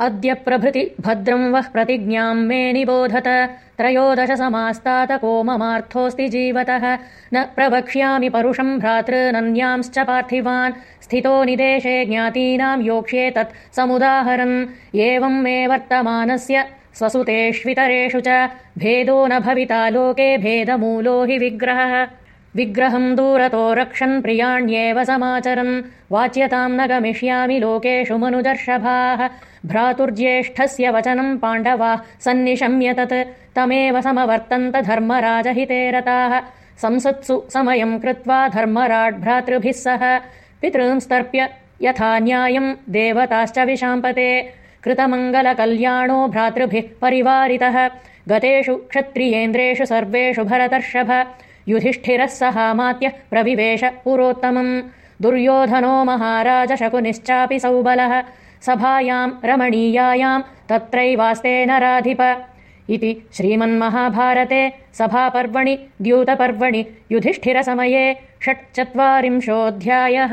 अद्य प्रभृति भद्रं वः प्रतिज्ञाम् मे निबोधत। त्रयोदशसमास्तातको ममार्थोऽस्ति जीवतः। न प्रवक्ष्यामि परुषम् भ्रातृनन्यांश्च पार्थिवान्। स्थितो निदेशे ज्ञातीनाम् योक्ष्ये तत् समुदाहरन्। एवम् मे वर्तमानस्य स्वसुतेष्वितरेषु च। भेदो न भविता लोके भेदमूलो हि विग्रहः विग्रहम् दूरतो रक्षन् प्रियाण्येव समाचरन्। वाच्यताम् न गमिष्यामि लोकेषु मनुजर्षभाः। भ्रातुर्ज्येष्ठस्य वचनम् पाण्डवा सन्निशम्य तत्। तमेव समवर्तन्त धर्मराजहिते रताः। संसत्सु समयम् कृत्वा भ्रातृभिः सह। पितॄंस्तर्प्य यथा न्यायम् देवताश्च विशाम्पते। कृतमङ्गलकल्याणो भ्रातृभिः परिवारितः। गतेषु क्षत्रियेन्द्रेषु सर्वेषु भरतर्षभ युधिष्ठिरः सहामात्यः प्रविवेश पुरोत्तमम्। दुर्योधनो महाराजशकुनिश्चापि सौबलः। सभायाम् रमणीयायाम् तत्रैवास्ते नराधिप इति श्रीमन्महाभारते सभापर्वणि द्यूतपर्वणि युधिष्ठिरसमये षट्चत्वारिंशोऽध्यायः